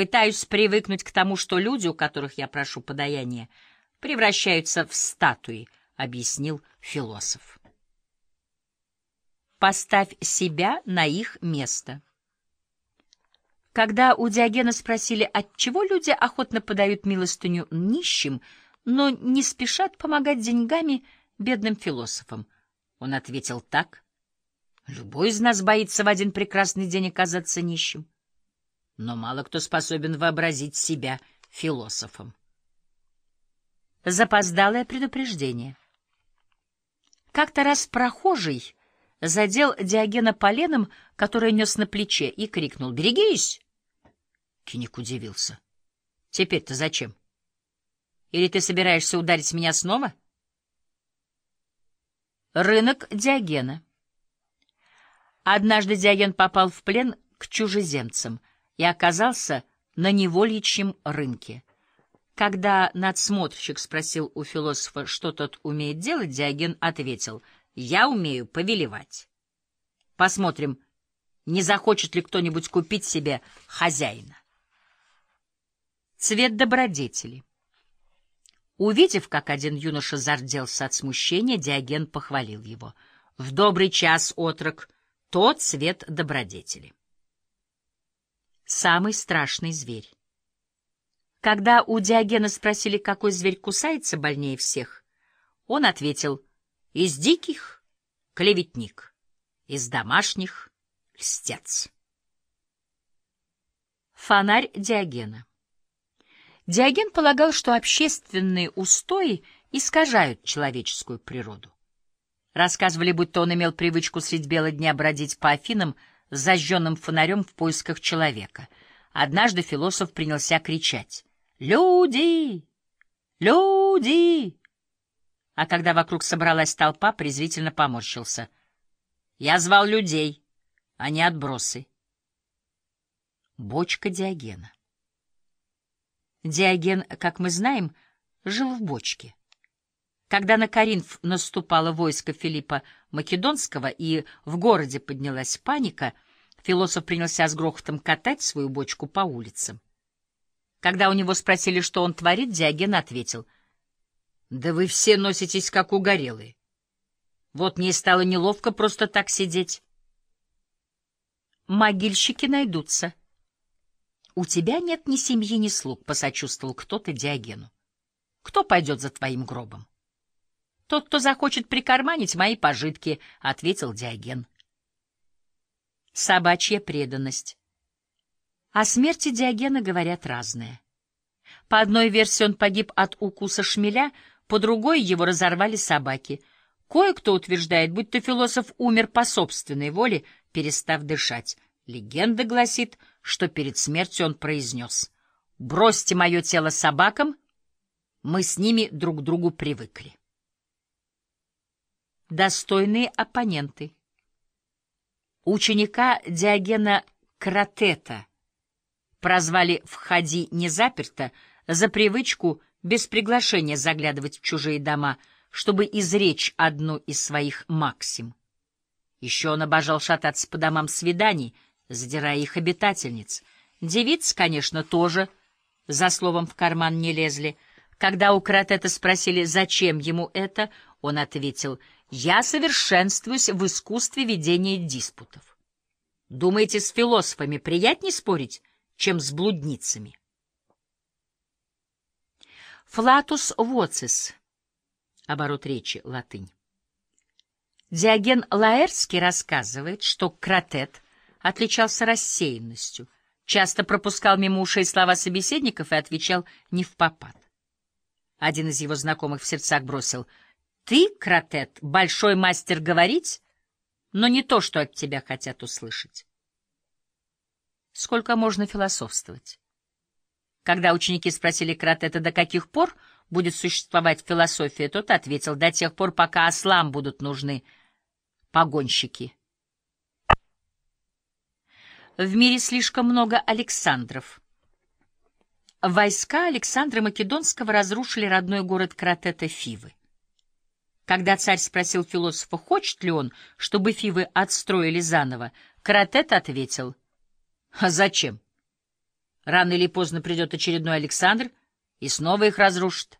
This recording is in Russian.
Пытаюсь привыкнуть к тому, что люди, у которых я прошу подаяния, превращаются в статуи, — объяснил философ. Поставь себя на их место. Когда у Диогена спросили, отчего люди охотно подают милостыню нищим, но не спешат помогать деньгами бедным философам, он ответил так. Любой из нас боится в один прекрасный день оказаться нищим. Но мало кто способен вообразить себя философом. Запоздалое предупреждение. Как-то раз прохожий задел Диогена поленом, которое нес на плече, и крикнул «Берегись!» Киник удивился. «Теперь-то зачем? Или ты собираешься ударить меня снова?» Рынок Диогена Однажды Диоген попал в плен к чужеземцам и оказался на невольничьем рынке. Когда надсмотрщик спросил у философа, что тот умеет делать, Диоген ответил — я умею повелевать. Посмотрим, не захочет ли кто-нибудь купить себе хозяина. Цвет добродетели. Увидев, как один юноша зарделся от смущения, Диоген похвалил его. В добрый час, отрок, тот цвет добродетели. Самый страшный зверь. Когда у Диогена спросили, какой зверь кусается больнее всех, он ответил — из диких — клеветник, из домашних — льстец. Фонарь Диогена Диоген полагал, что общественные устои искажают человеческую природу. Рассказывали, будто он имел привычку средь бела дня бродить по Афинам с зажженным фонарем в поисках человека. Однажды философ принялся кричать «Люди! Люди!» а когда вокруг собралась толпа, презрительно поморщился. Я звал людей, а не отбросы. Бочка Диогена. Диоген, как мы знаем, жил в бочке. Когда на Коринф наступало войско Филиппа Македонского и в городе поднялась паника, философ принялся с грохотом катать свою бочку по улицам. Когда у него спросили, что он творит, Диоген ответил — да вы все носитесь, как угорелые. Вот мне стало неловко просто так сидеть. Могильщики найдутся. У тебя нет ни семьи, ни слуг, — посочувствовал кто-то Диогену. Кто пойдет за твоим гробом? Тот, кто захочет прикарманить мои пожитки, — ответил Диоген. Собачья преданность. О смерти Диогена говорят разное. По одной версии он погиб от укуса шмеля — по другой его разорвали собаки. Кое-кто утверждает, будто философ умер по собственной воле, перестав дышать. Легенда гласит, что перед смертью он произнес «Бросьте мое тело собакам, мы с ними друг к другу привыкли». Достойные оппоненты Ученика Диогена Кратета прозвали «Входи не заперто» за привычку без приглашения заглядывать в чужие дома, чтобы изречь одну из своих максим. Еще он обожал шататься по домам свиданий, задирая их обитательниц. Девиц, конечно, тоже за словом в карман не лезли. Когда у Кратета спросили, зачем ему это, он ответил, «Я совершенствуюсь в искусстве ведения диспутов». Думаете, с философами приятнее спорить, чем с блудницами? Флатус воцис. Оборот речи, латынь. Диоген Лаэрский рассказывает, что Кратет отличался рассеянностью, часто пропускал мимо ушей слова собеседников и отвечал не в попад. Один из его знакомых в сердцах бросил «Ты, Кратет, большой мастер говорить, но не то, что от тебя хотят услышать». Сколько можно философствовать? Когда ученики спросили Кратета, до каких пор будет существовать философия, тот ответил, до тех пор, пока ослам будут нужны погонщики. В мире слишком много Александров. Войска Александра Македонского разрушили родной город Кратета Фивы. Когда царь спросил философа, хочет ли он, чтобы Фивы отстроили заново, Кратет ответил, «А зачем? Рано или поздно придет очередной Александр и снова их разрушит.